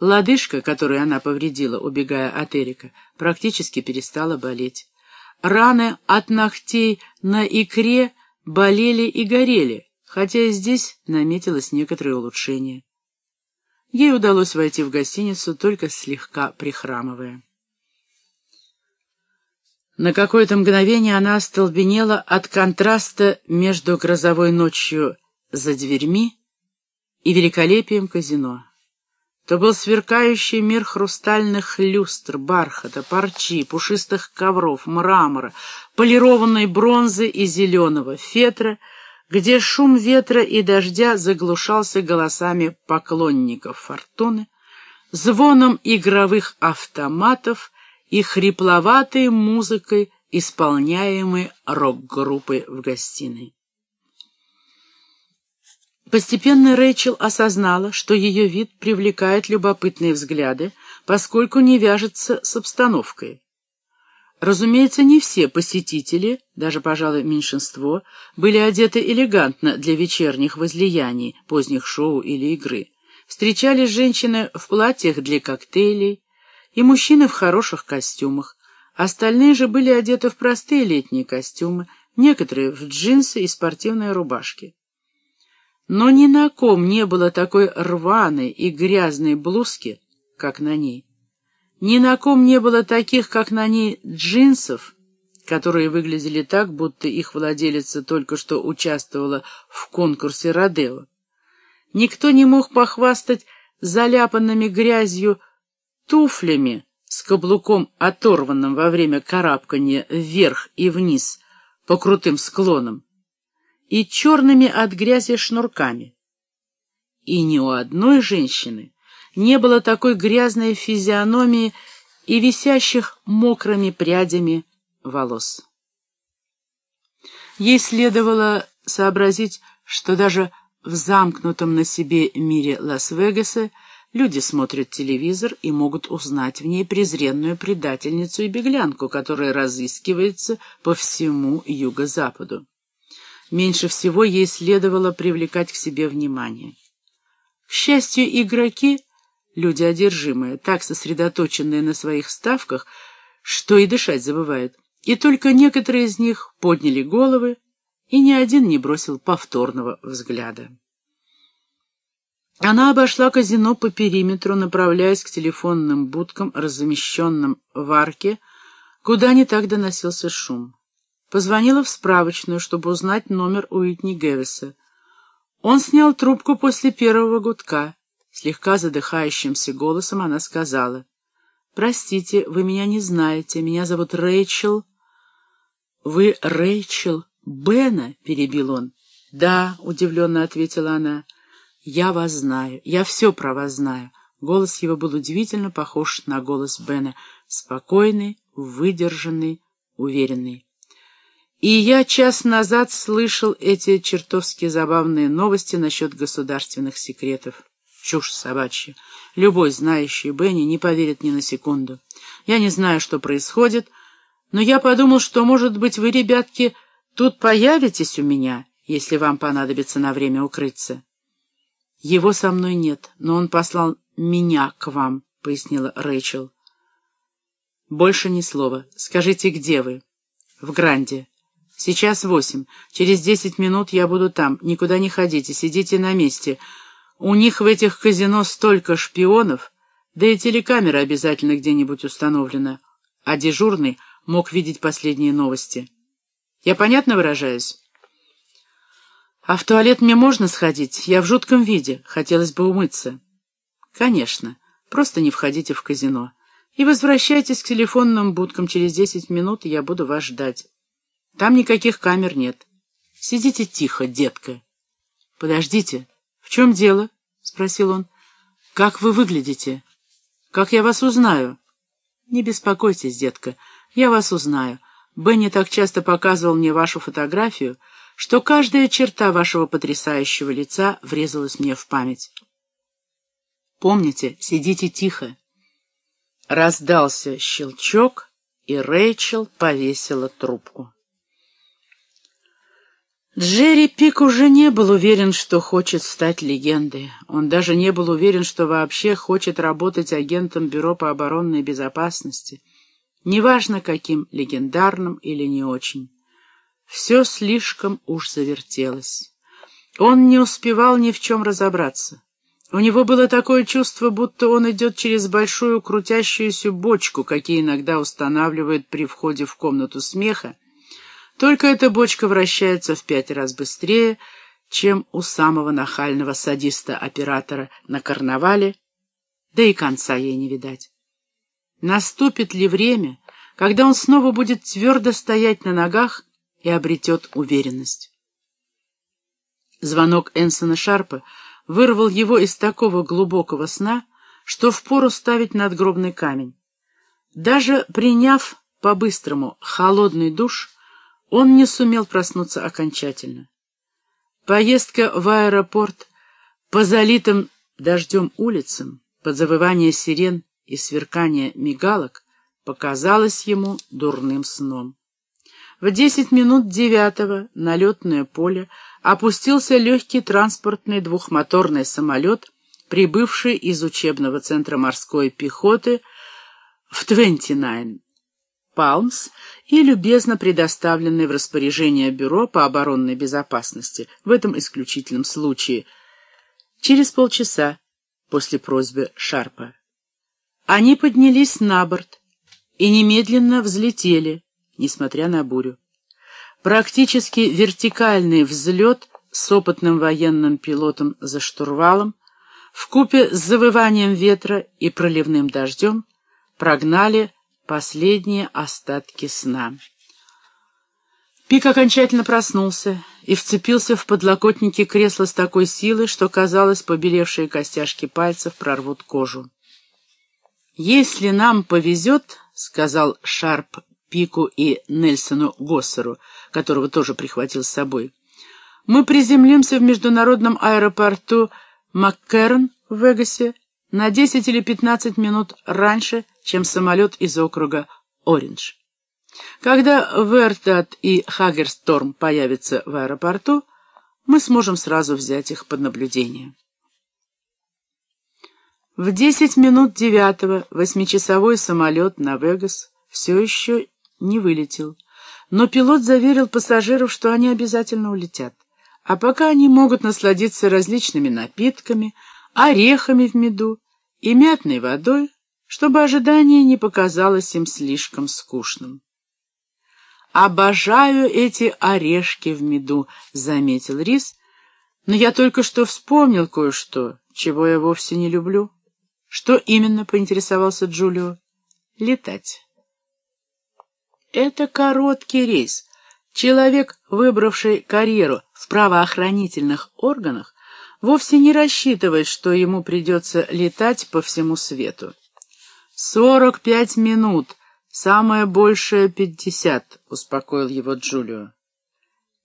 Лодыжка, которую она повредила, убегая от Эрика, практически перестала болеть. Раны от ногтей на икре болели и горели, хотя и здесь наметилось некоторое улучшение. Ей удалось войти в гостиницу, только слегка прихрамывая. На какое-то мгновение она остолбенела от контраста между грозовой ночью за дверьми и великолепием казино. То был сверкающий мир хрустальных люстр, бархата, парчи, пушистых ковров, мрамора, полированной бронзы и зеленого фетра, где шум ветра и дождя заглушался голосами поклонников фортуны, звоном игровых автоматов и хрипловатой музыкой, исполняемой рок-группой в гостиной. Постепенно Рэйчел осознала, что ее вид привлекает любопытные взгляды, поскольку не вяжется с обстановкой. Разумеется, не все посетители, даже, пожалуй, меньшинство, были одеты элегантно для вечерних возлияний, поздних шоу или игры. Встречались женщины в платьях для коктейлей и мужчины в хороших костюмах. Остальные же были одеты в простые летние костюмы, некоторые в джинсы и спортивные рубашки. Но ни на ком не было такой рваной и грязной блузки, как на ней. Ни на ком не было таких, как на ней, джинсов, которые выглядели так, будто их владелица только что участвовала в конкурсе Родео. Никто не мог похвастать заляпанными грязью туфлями с каблуком, оторванным во время карабкания вверх и вниз по крутым склонам и черными от грязи шнурками. И ни у одной женщины не было такой грязной физиономии и висящих мокрыми прядями волос. Ей следовало сообразить, что даже в замкнутом на себе мире Лас-Вегаса люди смотрят телевизор и могут узнать в ней презренную предательницу и беглянку, которая разыскивается по всему юго-западу меньше всего ей следовало привлекать к себе внимание. К счастью, игроки, люди одержимые, так сосредоточенные на своих ставках, что и дышать забывают, и только некоторые из них подняли головы, и ни один не бросил повторного взгляда. Она обошла казино по периметру, направляясь к телефонным будкам, размещенным в арке, куда не так доносился шум. Позвонила в справочную, чтобы узнать номер Уитни Гэвиса. Он снял трубку после первого гудка. Слегка задыхающимся голосом она сказала. «Простите, вы меня не знаете. Меня зовут Рэйчел». «Вы Рэйчел Бена?» — перебил он. «Да», — удивленно ответила она. «Я вас знаю. Я все про вас знаю». Голос его был удивительно похож на голос Бена. Спокойный, выдержанный, уверенный. И я час назад слышал эти чертовски забавные новости насчет государственных секретов. Чушь собачья. Любой знающий Бенни не поверит ни на секунду. Я не знаю, что происходит, но я подумал, что, может быть, вы, ребятки, тут появитесь у меня, если вам понадобится на время укрыться. Его со мной нет, но он послал меня к вам, — пояснила Рэйчел. Больше ни слова. Скажите, где вы? В Гранде. Сейчас восемь. Через десять минут я буду там. Никуда не ходите, сидите на месте. У них в этих казино столько шпионов, да и телекамера обязательно где-нибудь установлена. А дежурный мог видеть последние новости. Я понятно выражаюсь? А в туалет мне можно сходить? Я в жутком виде. Хотелось бы умыться. Конечно. Просто не входите в казино. И возвращайтесь к телефонным будкам. Через десять минут я буду вас ждать. Там никаких камер нет. Сидите тихо, детка. — Подождите, в чем дело? — спросил он. — Как вы выглядите? Как я вас узнаю? — Не беспокойтесь, детка, я вас узнаю. Бенни так часто показывал мне вашу фотографию, что каждая черта вашего потрясающего лица врезалась мне в память. Помните, сидите тихо. Раздался щелчок, и Рэйчел повесила трубку. Джерри Пик уже не был уверен, что хочет стать легендой. Он даже не был уверен, что вообще хочет работать агентом Бюро по оборонной безопасности. Неважно, каким, легендарным или не очень. Все слишком уж завертелось. Он не успевал ни в чем разобраться. У него было такое чувство, будто он идет через большую крутящуюся бочку, какие иногда устанавливают при входе в комнату смеха, только эта бочка вращается в пять раз быстрее, чем у самого нахального садиста-оператора на карнавале, да и конца ей не видать. Наступит ли время, когда он снова будет твердо стоять на ногах и обретет уверенность? Звонок Энсона Шарпа вырвал его из такого глубокого сна, что впору ставить надгробный камень. Даже приняв по-быстрому холодный душ, он не сумел проснуться окончательно. Поездка в аэропорт по залитым дождем улицам, под завывание сирен и сверкание мигалок, показалась ему дурным сном. В десять минут девятого на летное поле опустился легкий транспортный двухмоторный самолет, прибывший из учебного центра морской пехоты в Твентинайн, Палмс и любезно предоставленный в распоряжение Бюро по оборонной безопасности в этом исключительном случае через полчаса после просьбы Шарпа. Они поднялись на борт и немедленно взлетели, несмотря на бурю. Практически вертикальный взлет с опытным военным пилотом за штурвалом вкупе с завыванием ветра и проливным дождем прогнали последние остатки сна. Пик окончательно проснулся и вцепился в подлокотники кресла с такой силой, что, казалось, побелевшие костяшки пальцев прорвут кожу. «Если нам повезет», — сказал Шарп Пику и Нельсону Госсеру, которого тоже прихватил с собой, — «мы приземлимся в международном аэропорту Маккерн в Вегасе на 10 или 15 минут раньше, чем самолет из округа Ориндж. Когда Вертат и Хагерсторм появятся в аэропорту, мы сможем сразу взять их под наблюдение. В 10 минут девятого восьмичасовой самолет на Вегас все еще не вылетел, но пилот заверил пассажиров, что они обязательно улетят. А пока они могут насладиться различными напитками, орехами в меду и мятной водой, чтобы ожидание не показалось им слишком скучным. «Обожаю эти орешки в меду», — заметил Рис, «но я только что вспомнил кое-что, чего я вовсе не люблю». «Что именно?» — поинтересовался Джулио. «Летать». «Это короткий рейс. Человек, выбравший карьеру в правоохранительных органах, вовсе не рассчитывает, что ему придется летать по всему свету. «Сорок пять минут, самое большее пятьдесят», — успокоил его Джулио.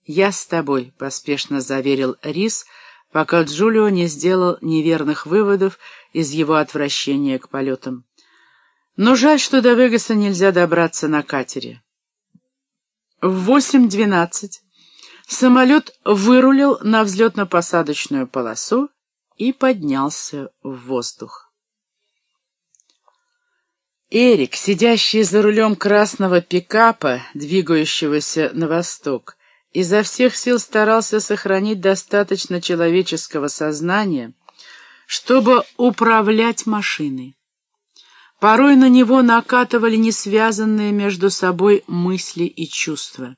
«Я с тобой», — поспешно заверил Рис, пока Джулио не сделал неверных выводов из его отвращения к полетам. «Но жаль, что до Вегаса нельзя добраться на катере». В восемь двенадцать самолет вырулил на взлетно-посадочную полосу и поднялся в воздух. Эрик, сидящий за рулем красного пикапа, двигающегося на восток, изо всех сил старался сохранить достаточно человеческого сознания, чтобы управлять машиной. Порой на него накатывали несвязанные между собой мысли и чувства.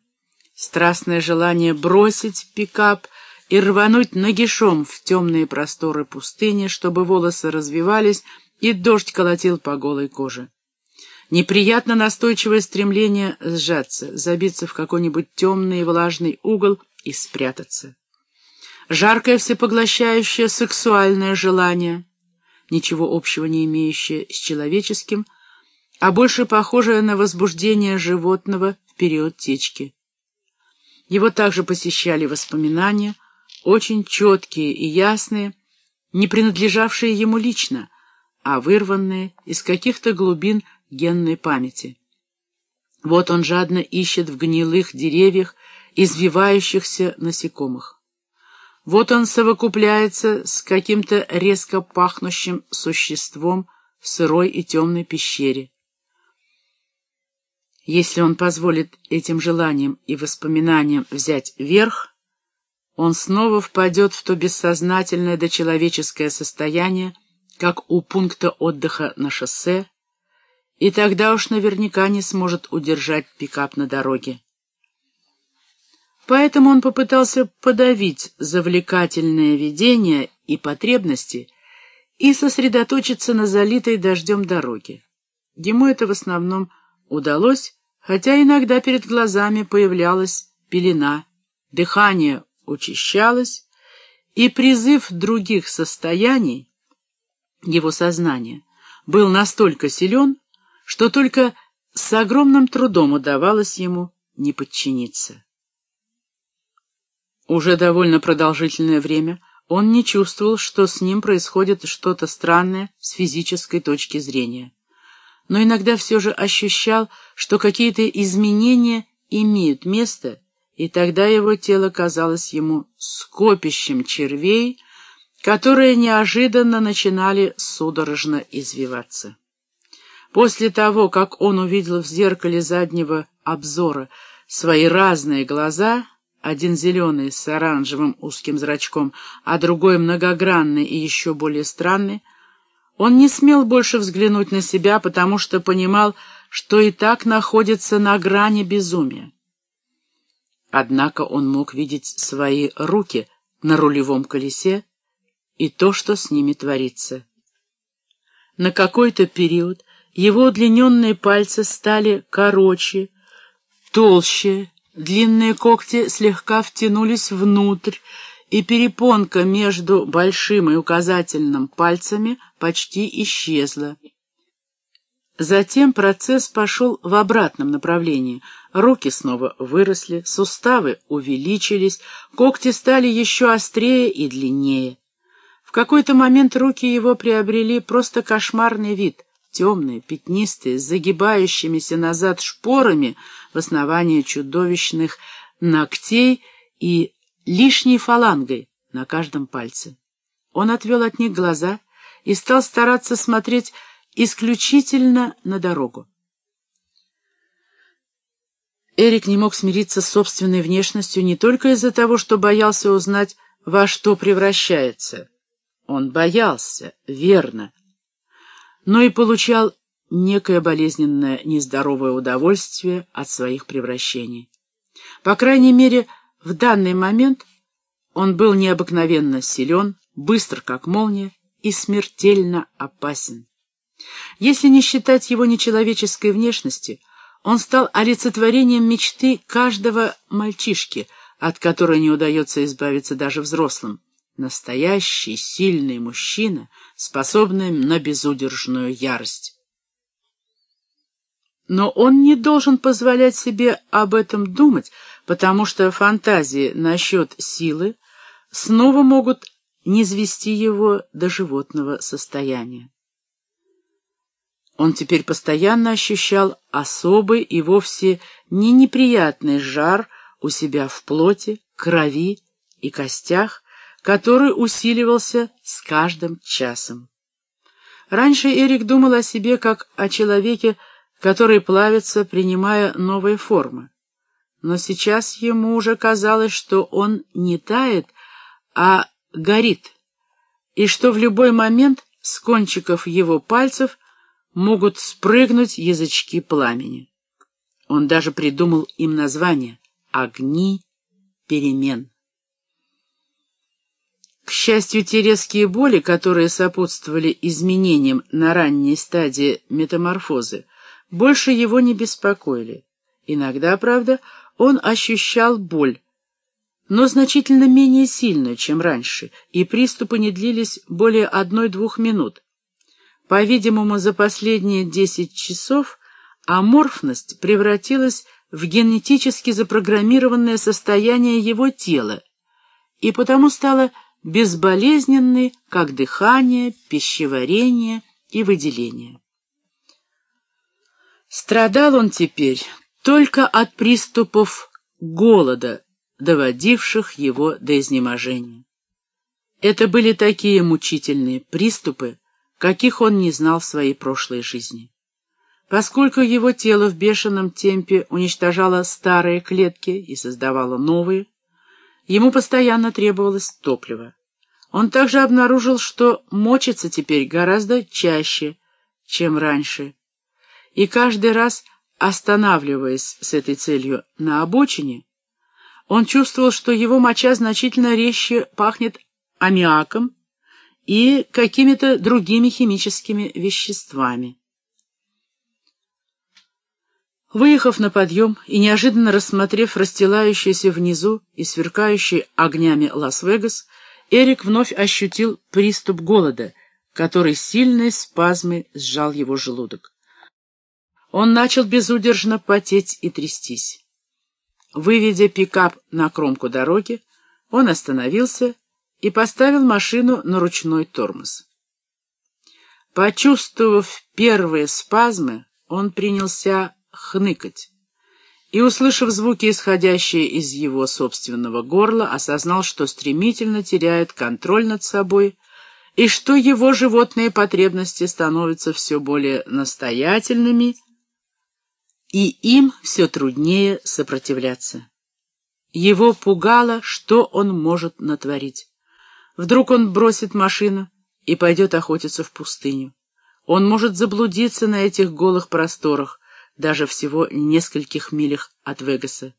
Страстное желание бросить пикап и рвануть нагишом в темные просторы пустыни, чтобы волосы развивались и дождь колотил по голой коже. Неприятно настойчивое стремление сжаться, забиться в какой-нибудь темный и влажный угол и спрятаться. Жаркое всепоглощающее сексуальное желание, ничего общего не имеющее с человеческим, а больше похожее на возбуждение животного в период течки. Его также посещали воспоминания, очень четкие и ясные, не принадлежавшие ему лично, а вырванные из каких-то глубин генной памяти. Вот он жадно ищет в гнилых деревьях извивающихся насекомых. Вот он совокупляется с каким-то резко пахнущим существом в сырой и темной пещере. Если он позволит этим желаниям и воспоминаниям взять верх, он снова впадет в то бессознательное дочеловеческое состояние, как у пункта отдыха на шоссе, и тогда уж наверняка не сможет удержать пикап на дороге. Поэтому он попытался подавить завлекательное видение и потребности и сосредоточиться на залитой дождем дороге. Ему это в основном удалось, хотя иногда перед глазами появлялась пелена, дыхание учащалось, и призыв других состояний, его сознания, был настолько силен, что только с огромным трудом удавалось ему не подчиниться. Уже довольно продолжительное время он не чувствовал, что с ним происходит что-то странное с физической точки зрения. Но иногда все же ощущал, что какие-то изменения имеют место, и тогда его тело казалось ему скопищем червей, которые неожиданно начинали судорожно извиваться. После того, как он увидел в зеркале заднего обзора свои разные глаза, один зеленый с оранжевым узким зрачком, а другой многогранный и еще более странный, он не смел больше взглянуть на себя, потому что понимал, что и так находится на грани безумия. Однако он мог видеть свои руки на рулевом колесе и то, что с ними творится. На какой-то период его удлиненные пальцы стали короче, толще, Длинные когти слегка втянулись внутрь, и перепонка между большим и указательным пальцами почти исчезла. Затем процесс пошел в обратном направлении. Руки снова выросли, суставы увеличились, когти стали еще острее и длиннее. В какой-то момент руки его приобрели просто кошмарный вид темные, пятнистые, с загибающимися назад шпорами в основании чудовищных ногтей и лишней фалангой на каждом пальце. Он отвел от них глаза и стал стараться смотреть исключительно на дорогу. Эрик не мог смириться с собственной внешностью не только из-за того, что боялся узнать, во что превращается. Он боялся, верно, но и получал некое болезненное нездоровое удовольствие от своих превращений. По крайней мере, в данный момент он был необыкновенно силен, быстр как молния и смертельно опасен. Если не считать его нечеловеческой внешности, он стал олицетворением мечты каждого мальчишки, от которой не удается избавиться даже взрослым. Настоящий сильный мужчина, способный на безудержную ярость. Но он не должен позволять себе об этом думать, потому что фантазии насчет силы снова могут низвести его до животного состояния. Он теперь постоянно ощущал особый и вовсе не неприятный жар у себя в плоти, крови и костях, который усиливался с каждым часом. Раньше Эрик думал о себе как о человеке, который плавится, принимая новые формы. Но сейчас ему уже казалось, что он не тает, а горит, и что в любой момент с кончиков его пальцев могут спрыгнуть язычки пламени. Он даже придумал им название «Огни перемен». К счастью, те резкие боли, которые сопутствовали изменениям на ранней стадии метаморфозы, больше его не беспокоили. Иногда, правда, он ощущал боль, но значительно менее сильную, чем раньше, и приступы не длились более одной-двух минут. По-видимому, за последние десять часов аморфность превратилась в генетически запрограммированное состояние его тела, и потому стала безболезненны, как дыхание, пищеварение и выделение. Страдал он теперь только от приступов голода, доводивших его до изнеможения. Это были такие мучительные приступы, каких он не знал в своей прошлой жизни. Поскольку его тело в бешеном темпе уничтожало старые клетки и создавало новые, ему постоянно требовалось топливо. Он также обнаружил, что мочится теперь гораздо чаще, чем раньше, и каждый раз, останавливаясь с этой целью на обочине, он чувствовал, что его моча значительно резче пахнет аммиаком и какими-то другими химическими веществами. Выехав на подъем и неожиданно рассмотрев расстилающийся внизу и сверкающий огнями Лас-Вегас, Эрик вновь ощутил приступ голода, который сильной спазмой сжал его желудок. Он начал безудержно потеть и трястись. Выведя пикап на кромку дороги, он остановился и поставил машину на ручной тормоз. Почувствовав первые спазмы, он принялся хныкать. И, услышав звуки, исходящие из его собственного горла, осознал, что стремительно теряет контроль над собой и что его животные потребности становятся все более настоятельными, и им все труднее сопротивляться. Его пугало, что он может натворить. Вдруг он бросит машину и пойдет охотиться в пустыню. Он может заблудиться на этих голых просторах, даже всего нескольких милях от Вегаса.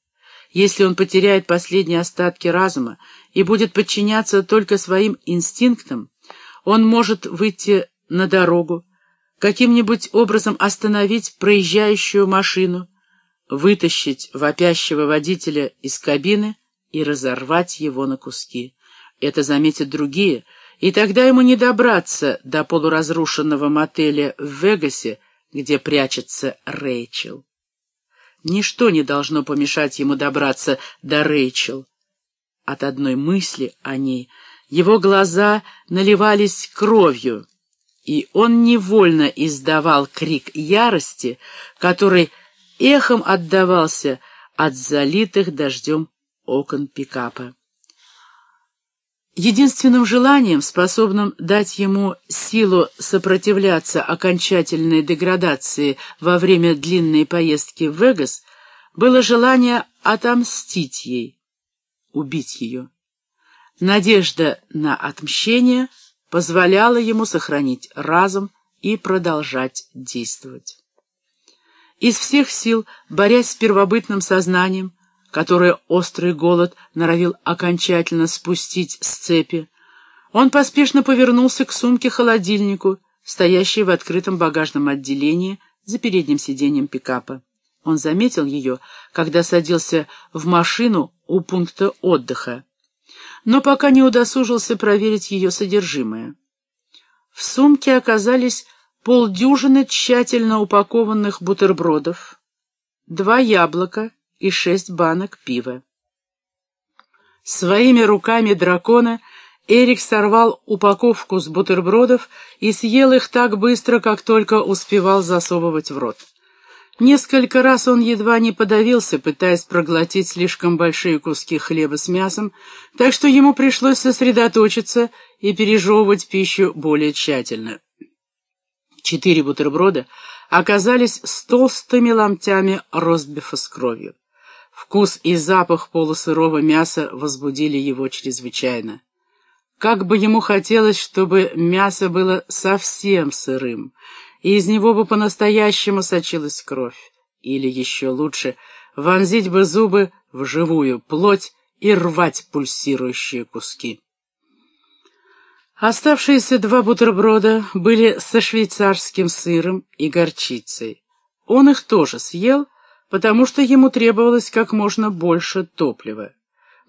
Если он потеряет последние остатки разума и будет подчиняться только своим инстинктам, он может выйти на дорогу, каким-нибудь образом остановить проезжающую машину, вытащить вопящего водителя из кабины и разорвать его на куски. Это заметят другие, и тогда ему не добраться до полуразрушенного мотеля в Вегасе, где прячется Рэйчел. Ничто не должно помешать ему добраться до Рэйчел. От одной мысли о ней его глаза наливались кровью, и он невольно издавал крик ярости, который эхом отдавался от залитых дождем окон пикапа. Единственным желанием, способным дать ему силу сопротивляться окончательной деградации во время длинной поездки в Вегас, было желание отомстить ей, убить ее. Надежда на отмщение позволяла ему сохранить разум и продолжать действовать. Из всех сил, борясь с первобытным сознанием, которое острый голод норовил окончательно спустить с цепи, он поспешно повернулся к сумке-холодильнику, стоящей в открытом багажном отделении за передним сиденьем пикапа. Он заметил ее, когда садился в машину у пункта отдыха, но пока не удосужился проверить ее содержимое. В сумке оказались полдюжины тщательно упакованных бутербродов, два яблока и шесть банок пива. Своими руками дракона Эрик сорвал упаковку с бутербродов и съел их так быстро, как только успевал засовывать в рот. Несколько раз он едва не подавился, пытаясь проглотить слишком большие куски хлеба с мясом, так что ему пришлось сосредоточиться и пережевывать пищу более тщательно. Четыре бутерброда оказались с толстыми ломтями ростбифа с кровью. Вкус и запах полусырого мяса возбудили его чрезвычайно. Как бы ему хотелось, чтобы мясо было совсем сырым, и из него бы по-настоящему сочилась кровь. Или еще лучше, вонзить бы зубы в живую плоть и рвать пульсирующие куски. Оставшиеся два бутерброда были со швейцарским сыром и горчицей. Он их тоже съел, потому что ему требовалось как можно больше топлива.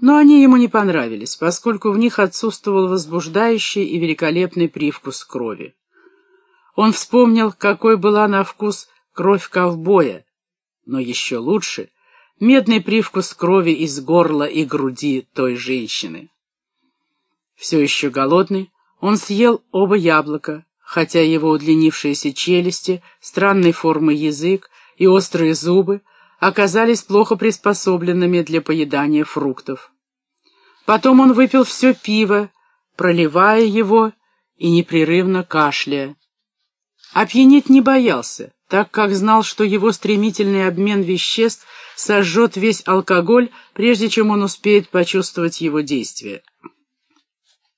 Но они ему не понравились, поскольку в них отсутствовал возбуждающий и великолепный привкус крови. Он вспомнил, какой была на вкус кровь ковбоя, но еще лучше — медный привкус крови из горла и груди той женщины. Все еще голодный, он съел оба яблока, хотя его удлинившиеся челюсти, странной формы язык и острые зубы оказались плохо приспособленными для поедания фруктов. Потом он выпил все пиво, проливая его и непрерывно кашляя. Опьянеть не боялся, так как знал, что его стремительный обмен веществ сожжет весь алкоголь, прежде чем он успеет почувствовать его действие.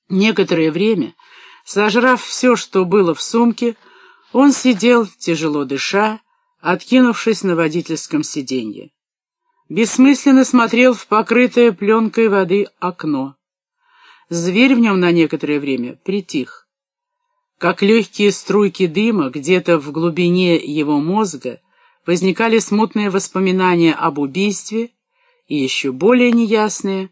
Некоторое время, сожрав все, что было в сумке, он сидел, тяжело дыша, откинувшись на водительском сиденье. Бессмысленно смотрел в покрытое пленкой воды окно. Зверь в нем на некоторое время притих. Как легкие струйки дыма где-то в глубине его мозга возникали смутные воспоминания об убийстве и еще более неясные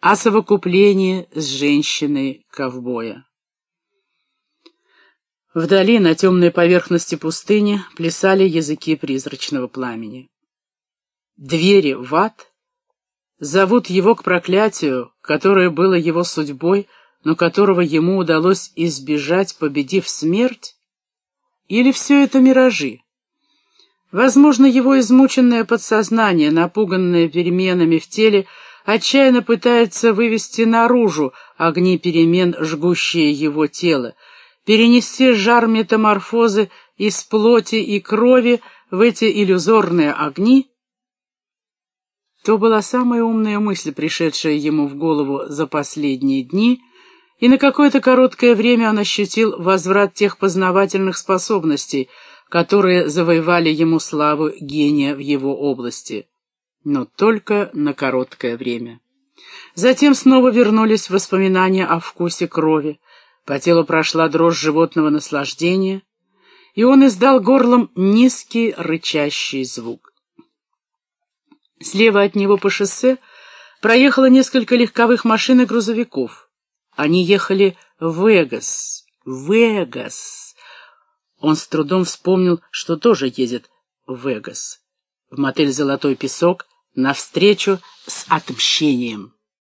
о совокуплении с женщиной-ковбоя. Вдали на темной поверхности пустыни плясали языки призрачного пламени. Двери в ад зовут его к проклятию, которое было его судьбой, но которого ему удалось избежать, победив смерть? Или все это миражи? Возможно, его измученное подсознание, напуганное переменами в теле, отчаянно пытается вывести наружу огни перемен, жгущие его тело, перенести жар метаморфозы из плоти и крови в эти иллюзорные огни, то была самая умная мысль, пришедшая ему в голову за последние дни, и на какое-то короткое время он ощутил возврат тех познавательных способностей, которые завоевали ему славу гения в его области. Но только на короткое время. Затем снова вернулись воспоминания о вкусе крови, по телу прошла дрожь животного наслаждения, и он издал горлом низкий рычащий звук. Слева от него по шоссе проехало несколько легковых машин и грузовиков. Они ехали в Вегас. Вегас. Он с трудом вспомнил, что тоже едет в Вегас. В мотель «Золотой песок» навстречу с отмщением.